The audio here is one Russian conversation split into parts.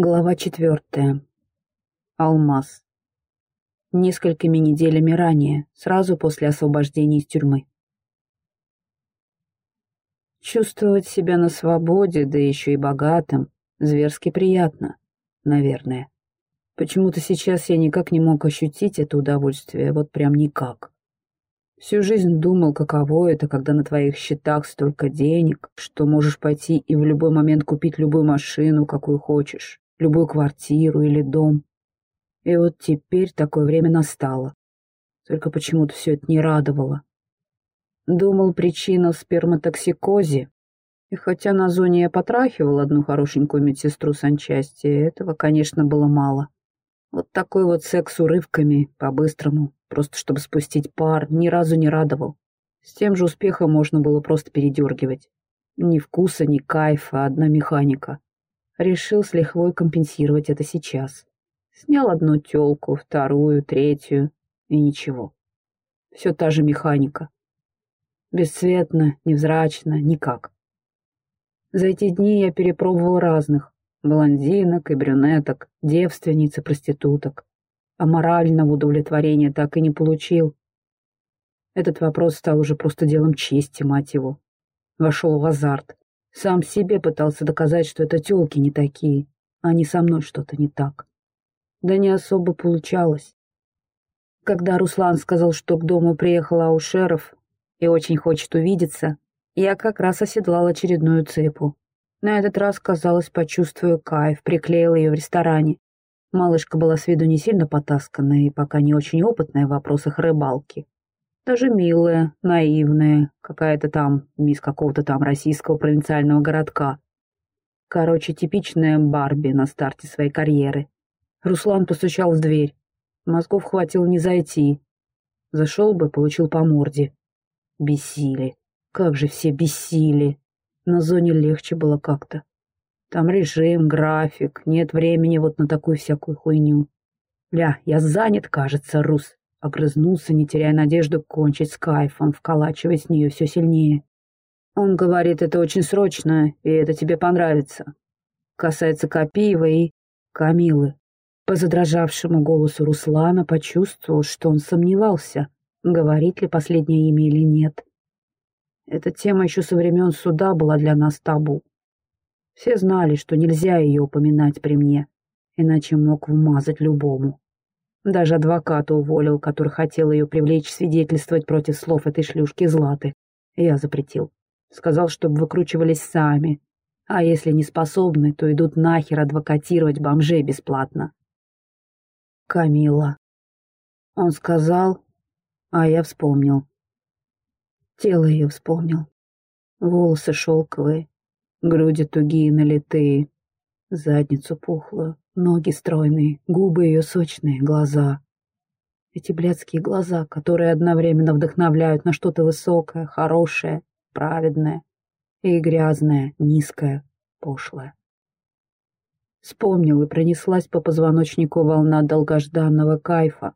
Глава четвертая. Алмаз. Несколькими неделями ранее, сразу после освобождения из тюрьмы. Чувствовать себя на свободе, да еще и богатым, зверски приятно, наверное. Почему-то сейчас я никак не мог ощутить это удовольствие, вот прям никак. Всю жизнь думал, каково это, когда на твоих счетах столько денег, что можешь пойти и в любой момент купить любую машину, какую хочешь любую квартиру или дом. И вот теперь такое время настало. Только почему-то все это не радовало. Думал, причина в сперматоксикозе. И хотя на зоне я потрахивал одну хорошенькую медсестру санчасти, этого, конечно, было мало. Вот такой вот секс урывками, по-быстрому, просто чтобы спустить пар, ни разу не радовал. С тем же успехом можно было просто передергивать. Ни вкуса, ни кайфа, одна механика. Решил с лихвой компенсировать это сейчас. Снял одну тёлку, вторую, третью, и ничего. Все та же механика. Бесцветно, невзрачно, никак. За эти дни я перепробовал разных. Блондинок и брюнеток, девственниц и проституток. А морального удовлетворения так и не получил. Этот вопрос стал уже просто делом чести, мать его. Вошел в азарт. Сам себе пытался доказать, что это тёлки не такие, а не со мной что-то не так. Да не особо получалось. Когда Руслан сказал, что к дому приехал Аушеров и очень хочет увидеться, я как раз оседлал очередную цепу. На этот раз, казалось, почувствую кайф, приклеил ее в ресторане. Малышка была с виду не сильно потасканная и пока не очень опытная в вопросах рыбалки. Даже милая, наивная, какая-то там, мисс какого-то там российского провинциального городка. Короче, типичная Барби на старте своей карьеры. Руслан постучал в дверь. Мозгов хватило не зайти. Зашел бы, получил по морде. Бесили. Как же все бесили. На зоне легче было как-то. Там режим, график, нет времени вот на такую всякую хуйню. Ля, я занят, кажется, Рус. Огрызнулся, не теряя надежду кончить с кайфом, вколачивая с нее все сильнее. Он говорит, это очень срочно, и это тебе понравится. Касается Копиева и Камилы. По задрожавшему голосу Руслана почувствовал, что он сомневался, говорит ли последнее имя или нет. Эта тема еще со времен суда была для нас табу. Все знали, что нельзя ее упоминать при мне, иначе мог вмазать любому. Даже адвоката уволил, который хотел ее привлечь свидетельствовать против слов этой шлюшки Златы. Я запретил. Сказал, чтобы выкручивались сами. А если не способны, то идут нахер адвокатировать бомжей бесплатно. Камила. Он сказал, а я вспомнил. Тело ее вспомнил. Волосы шелковые, груди тугие налитые, задницу пухлую. Ноги стройные, губы ее сочные, глаза. Эти блядские глаза, которые одновременно вдохновляют на что-то высокое, хорошее, праведное и грязное, низкое, пошлое. Вспомнил и пронеслась по позвоночнику волна долгожданного кайфа,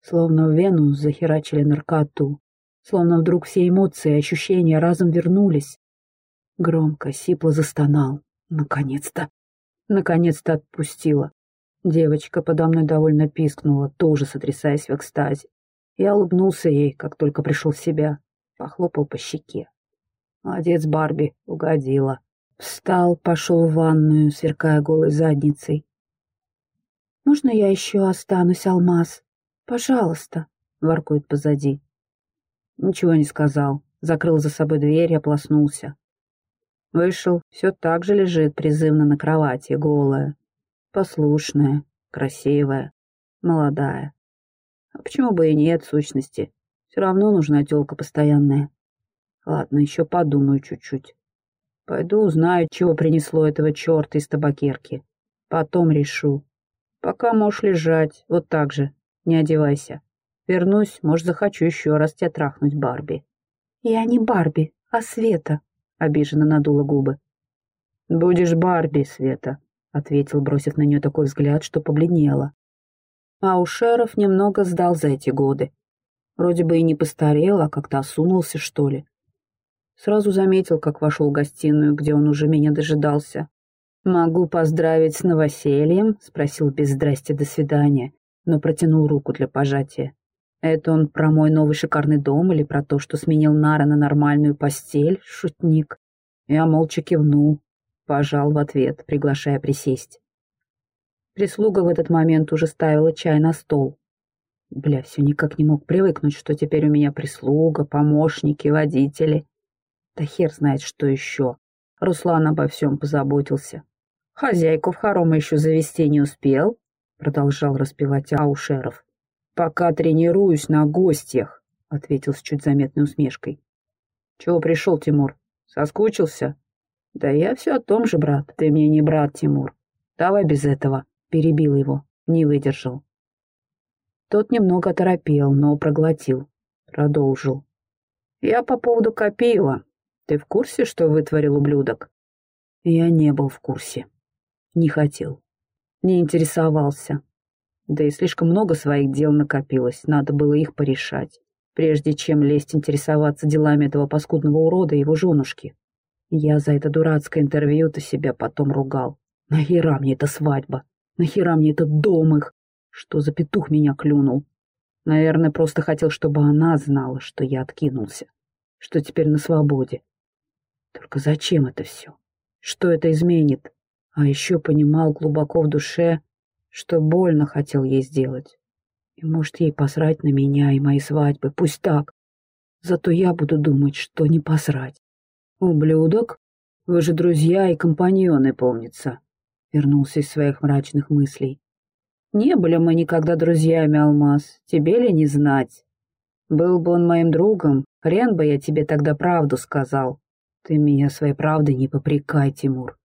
словно в вену захерачили наркоту, словно вдруг все эмоции и ощущения разом вернулись. Громко, сипло застонал. Наконец-то. Наконец-то отпустила. Девочка подо мной довольно пискнула, тоже сотрясаясь в экстазе. Я улыбнулся ей, как только пришел в себя. Похлопал по щеке. Молодец, Барби, угодила. Встал, пошел в ванную, сверкая голой задницей. «Можно я еще останусь, Алмаз? Пожалуйста», — воркует позади. Ничего не сказал. Закрыл за собой дверь и ополоснулся. Вышел, все так же лежит призывно на кровати, голая. Послушная, красивая, молодая. А почему бы и нет, сущности? Все равно нужна тёлка постоянная. Ладно, еще подумаю чуть-чуть. Пойду узнаю, чего принесло этого черта из табакерки. Потом решу. Пока можешь лежать, вот так же, не одевайся. Вернусь, может, захочу еще раз тебя трахнуть, Барби. Я не Барби, а Света, — обиженно надула губы. «Будешь Барби, Света», — ответил, бросив на нее такой взгляд, что побледнела. А у Шеров немного сдал за эти годы. Вроде бы и не постарел, а как-то осунулся, что ли. Сразу заметил, как вошел в гостиную, где он уже меня дожидался. «Могу поздравить с новосельем?» — спросил без здрасте до свидания, но протянул руку для пожатия. «Это он про мой новый шикарный дом или про то, что сменил Нара на нормальную постель, шутник?» Я молча кивнул, пожал в ответ, приглашая присесть. Прислуга в этот момент уже ставила чай на стол. Бля, все никак не мог привыкнуть, что теперь у меня прислуга, помощники, водители. Да хер знает, что еще. Руслан обо всем позаботился. «Хозяйку в хоромы еще завести не успел», — продолжал распевать Аушеров. «Пока тренируюсь на гостях», — ответил с чуть заметной усмешкой. «Чего пришел, Тимур? Соскучился?» «Да я все о том же, брат. Ты мне не брат, Тимур. Давай без этого». Перебил его. Не выдержал. Тот немного оторопел, но проглотил. Продолжил. «Я по поводу Копеева. Ты в курсе, что вытворил ублюдок?» Я не был в курсе. Не хотел. Не интересовался. Да и слишком много своих дел накопилось, надо было их порешать, прежде чем лезть интересоваться делами этого паскудного урода и его женушки. Я за это дурацкое интервью-то себя потом ругал. Нахера мне эта свадьба? Нахера мне этот дом их? Что за петух меня клюнул? Наверное, просто хотел, чтобы она знала, что я откинулся, что теперь на свободе. Только зачем это все? Что это изменит? А еще понимал глубоко в душе, что больно хотел ей сделать. И может ей посрать на меня и мои свадьбы, пусть так. Зато я буду думать, что не посрать. «Ублюдок? Вы же друзья и компаньоны, помнится», — вернулся из своих мрачных мыслей. «Не были мы никогда друзьями, Алмаз, тебе ли не знать? Был бы он моим другом, хрен бы я тебе тогда правду сказал. Ты меня своей правдой не попрекай, Тимур.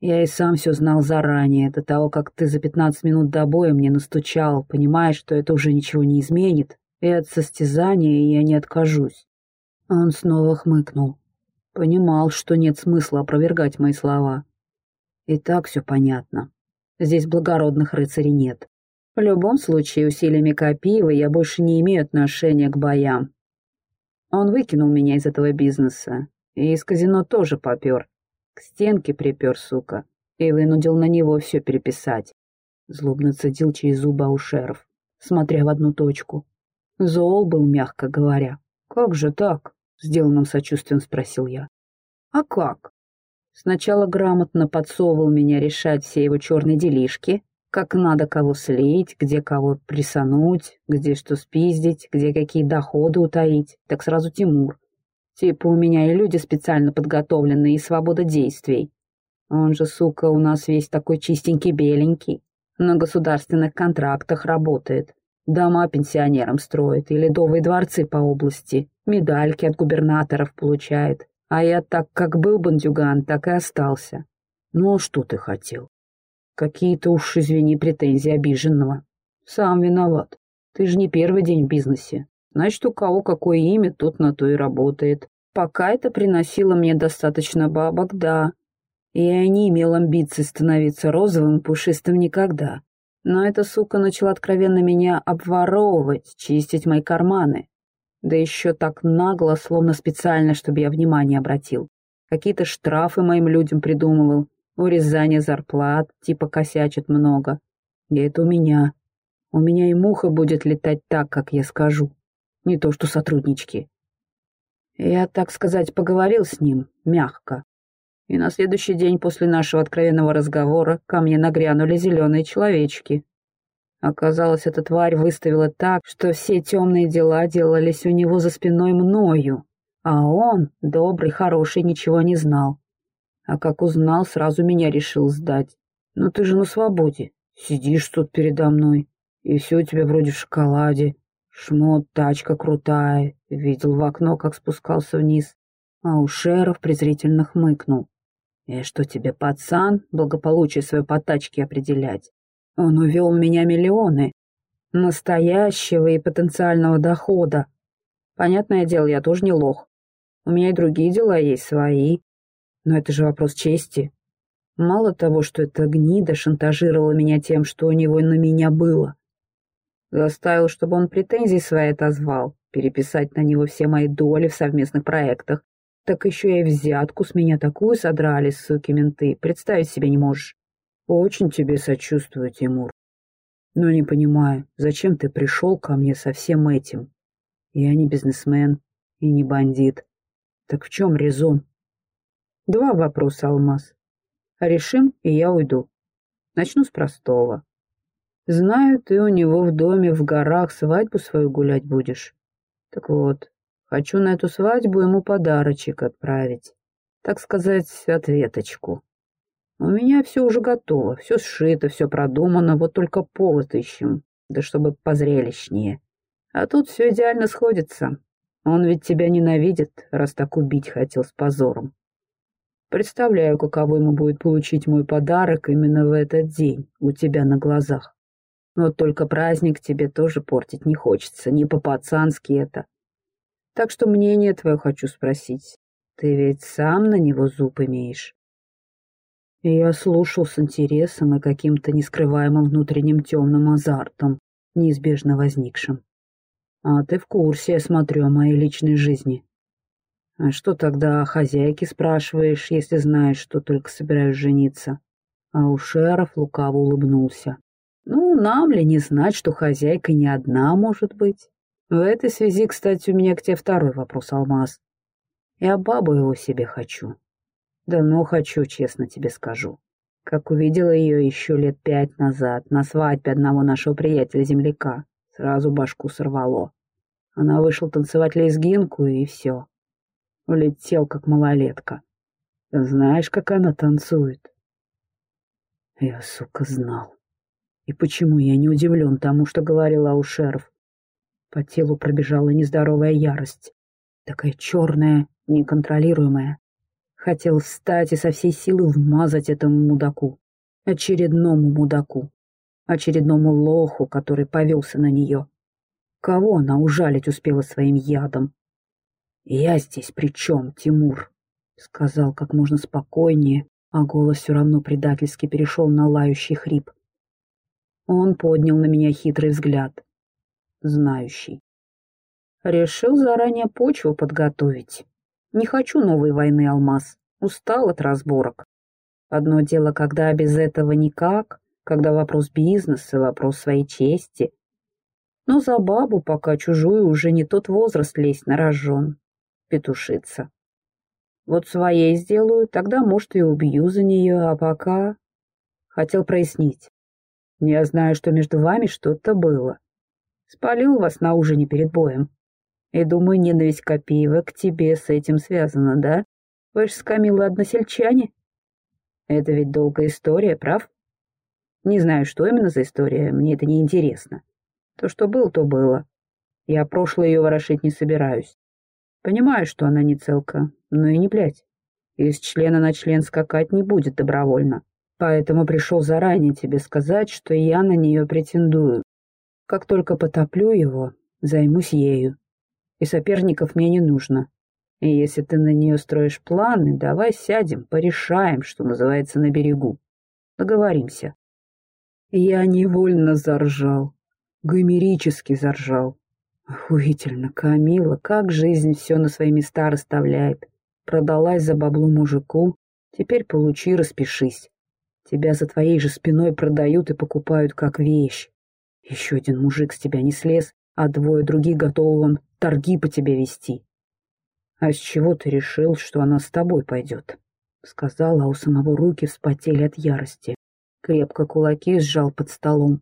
Я и сам все знал заранее, до того, как ты за пятнадцать минут до боя мне настучал, понимая, что это уже ничего не изменит, и от состязания я не откажусь. Он снова хмыкнул. Понимал, что нет смысла опровергать мои слова. И так все понятно. Здесь благородных рыцарей нет. В любом случае, усилиями Копиева я больше не имею отношения к боям. Он выкинул меня из этого бизнеса, и из казино тоже попер, к стенке припер, сука, и вынудил на него все переписать. Злобно цедил через зубы Аушеров, смотря в одну точку. Зол был, мягко говоря. «Как же так?» — сделанным сочувствием спросил я. «А как?» Сначала грамотно подсовывал меня решать все его черные делишки, как надо кого слить, где кого присануть, где что спиздить, где какие доходы утаить. Так сразу Тимур. Типа у меня и люди специально подготовленные, и свобода действий. Он же, сука, у нас весь такой чистенький-беленький. На государственных контрактах работает. Дома пенсионерам строит и ледовые дворцы по области. Медальки от губернаторов получает. А я так как был бандюган, так и остался. Ну, а что ты хотел? Какие-то уж, извини, претензии обиженного. Сам виноват. Ты же не первый день в бизнесе. Значит, у кого какое имя, тот на то и работает. Пока это приносило мне достаточно бабок, да. И я не имел амбиций становиться розовым пушистым никогда. Но эта сука начала откровенно меня обворовывать, чистить мои карманы. Да еще так нагло, словно специально, чтобы я внимание обратил. Какие-то штрафы моим людям придумывал, урезание зарплат, типа косячит много. И это у меня. У меня и муха будет летать так, как я скажу. Не то что сотруднички. Я, так сказать, поговорил с ним, мягко. И на следующий день после нашего откровенного разговора ко мне нагрянули зеленые человечки. Оказалось, эта тварь выставила так, что все темные дела делались у него за спиной мною, а он, добрый, хороший, ничего не знал. А как узнал, сразу меня решил сдать. Ну ты же на свободе, сидишь тут передо мной, и все у тебя вроде в шоколаде, Шмот, тачка крутая, видел в окно, как спускался вниз. А у Шеров презрительно хмыкнул. «И что тебе, пацан, благополучие свое по тачке определять? Он увел у меня миллионы. Настоящего и потенциального дохода. Понятное дело, я тоже не лох. У меня и другие дела есть свои. Но это же вопрос чести. Мало того, что эта гнида шантажировала меня тем, что у него на меня было, Заставил, чтобы он претензии свои отозвал, переписать на него все мои доли в совместных проектах, Так еще и взятку с меня такую содрали, суки менты, представить себе не можешь. Очень тебе сочувствую, Тимур. Но не понимаю, зачем ты пришел ко мне со всем этим? Я не бизнесмен и не бандит. Так в чем резон? Два вопроса, Алмаз. Решим, и я уйду. Начну с простого. Знаю, ты у него в доме в горах свадьбу свою гулять будешь. Так вот, хочу на эту свадьбу ему подарочек отправить. Так сказать, ответочку. У меня все уже готово, все сшито, все продумано, вот только повод ищем, да чтобы позрелищнее. А тут все идеально сходится. Он ведь тебя ненавидит, раз так убить хотел с позором. Представляю, каково ему будет получить мой подарок именно в этот день, у тебя на глазах. Вот только праздник тебе тоже портить не хочется, не по-пацански это. Так что мнение твое хочу спросить. Ты ведь сам на него зуб имеешь. И я слушал с интересом и каким-то нескрываемым внутренним темным азартом, неизбежно возникшим. А ты в курсе, я смотрю, о моей личной жизни. А что тогда о хозяйке спрашиваешь, если знаешь, что только собираюсь жениться? А у Шеров лукаво улыбнулся. Ну, нам ли не знать, что хозяйка не одна может быть? В этой связи, кстати, у меня к тебе второй вопрос, Алмаз. Я бабу его себе хочу. Давно хочу, честно тебе скажу. Как увидела ее еще лет пять назад на свадьбе одного нашего приятеля-земляка, сразу башку сорвало. Она вышла танцевать лезгинку, и все. Улетел, как малолетка. Знаешь, как она танцует? Я, сука, знал. И почему я не удивлен тому, что говорил Аушеров? По телу пробежала нездоровая ярость. Такая черная, неконтролируемая. Хотел встать и со всей силы вмазать этому мудаку. Очередному мудаку. Очередному лоху, который повелся на нее. Кого она ужалить успела своим ядом? «Я здесь при чем, Тимур?» — сказал как можно спокойнее, а голос все равно предательски перешел на лающий хрип. Он поднял на меня хитрый взгляд. Знающий. Решил заранее почву подготовить. Не хочу новой войны, Алмаз. Устал от разборок. Одно дело, когда без этого никак, когда вопрос бизнеса, вопрос своей чести. Но за бабу пока чужую уже не тот возраст лезть на рожон. Петушиться. Вот своей сделаю, тогда, может, и убью за нее, а пока... Хотел прояснить. Я знаю, что между вами что-то было. Спалил вас на ужине перед боем. И думаю, ненависть Копиева к тебе с этим связана, да? Вы же с Камилой односельчане. Это ведь долгая история, прав? Не знаю, что именно за история, мне это не интересно. То, что было, то было. Я прошлое ее ворошить не собираюсь. Понимаю, что она не целка, но и не блядь. Из члена на член скакать не будет добровольно. Поэтому пришел заранее тебе сказать, что я на нее претендую. Как только потоплю его, займусь ею. И соперников мне не нужно. И если ты на нее строишь планы, давай сядем, порешаем, что называется, на берегу. Договоримся. Я невольно заржал. Гомерически заржал. Охуительно, Камила, как жизнь все на свои места расставляет. Продалась за баблу мужику, теперь получи, распишись. Тебя за твоей же спиной продают и покупают как вещь. Еще один мужик с тебя не слез, а двое других готовы он торги по тебе вести. А с чего ты решил, что она с тобой пойдет? Сказала, а у самого руки вспотели от ярости. Крепко кулаки сжал под столом.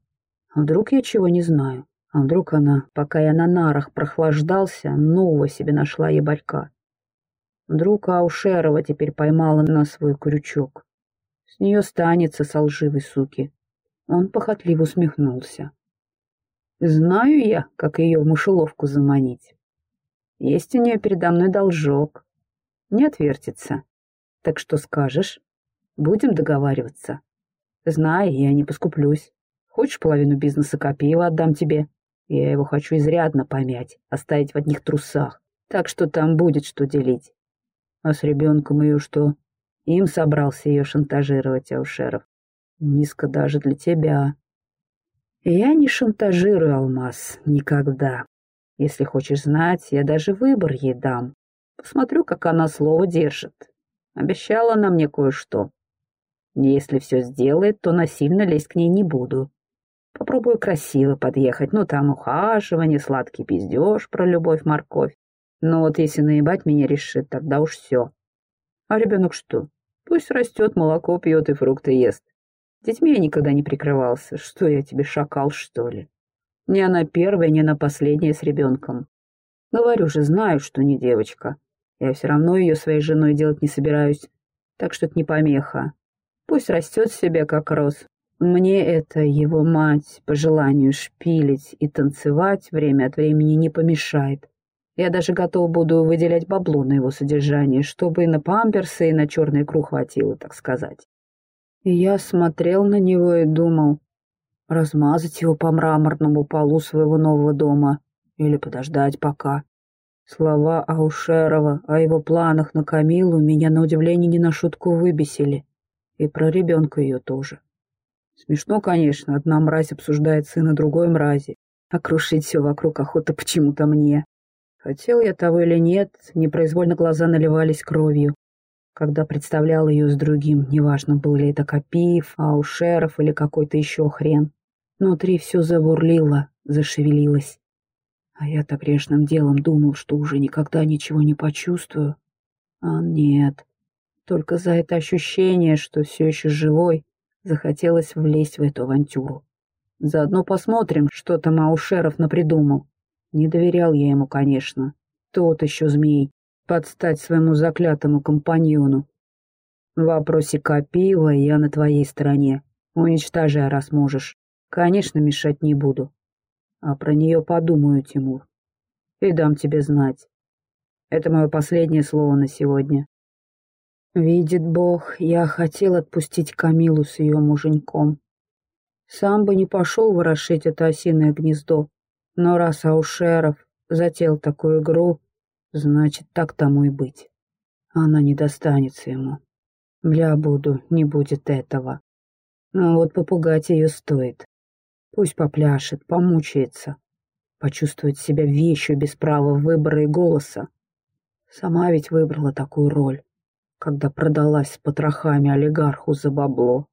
А вдруг я чего не знаю? А вдруг она, пока я на нарах прохлаждался, нового себе нашла ебарька? Вдруг Аушерова теперь поймала на свой крючок? С нее станется со лживой суки. Он похотливо усмехнулся. Знаю я, как ее в мышеловку заманить. Есть у нее передо мной должок. Не отвертится. Так что скажешь? Будем договариваться. Знай, я не поскуплюсь. Хочешь половину бизнеса Копеева отдам тебе? Я его хочу изрядно помять, оставить в одних трусах. Так что там будет что делить. А с ребенком ее что? Им собрался ее шантажировать, Аушеров. Низко даже для тебя. Я не шантажирую, Алмаз, никогда. Если хочешь знать, я даже выбор ей дам. Посмотрю, как она слово держит. Обещала она мне кое-что. Если все сделает, то насильно лезть к ней не буду. Попробую красиво подъехать, ну там ухаживание, сладкий пиздеж про любовь-морковь. Но вот если наебать меня решит, тогда уж все. А ребенок что? Пусть растет, молоко пьет и фрукты ест. Детьми я никогда не прикрывался. Что я тебе, шакал, что ли? Ни она первая, ни она последняя с ребенком. Говорю же, знаю, что не девочка. Я все равно ее своей женой делать не собираюсь. Так что это не помеха. Пусть растет себе, как рос. Мне это его мать по желанию шпилить и танцевать время от времени не помешает. Я даже готов буду выделять бабло на его содержание, чтобы и на памперсы, и на черный круг хватило, так сказать. И я смотрел на него и думал, размазать его по мраморному полу своего нового дома или подождать пока. Слова Аушерова о его планах на Камилу меня на удивление не на шутку выбесили. И про ребенка ее тоже. Смешно, конечно, одна мразь обсуждает сына другой мрази, а крушить все вокруг охота почему-то мне. Хотел я того или нет, непроизвольно глаза наливались кровью. Когда представлял ее с другим, неважно, был ли это Копиев, Аушеров или какой-то еще хрен. Внутри все забурлило, зашевелилось. А я-то грешным делом думал, что уже никогда ничего не почувствую. А нет, только за это ощущение, что все еще живой, захотелось влезть в эту авантюру. Заодно посмотрим, что там Аушеров напридумал. Не доверял я ему, конечно. Тот еще змей, подстать своему заклятому компаньону. В вопросе Копиева я на твоей стороне. Уничтожай, раз можешь. Конечно, мешать не буду. А про нее подумаю, Тимур. И дам тебе знать. Это мое последнее слово на сегодня. Видит Бог, я хотел отпустить Камилу с ее муженьком. Сам бы не пошел ворошить это осиное гнездо, но раз Аушеров затеял такую игру, значит, так тому и быть. Она не достанется ему. Бля буду, не будет этого. Но вот попугать ее стоит. Пусть попляшет, помучается, почувствует себя вещью без права выбора и голоса. Сама ведь выбрала такую роль, когда продалась с потрохами олигарху за бабло.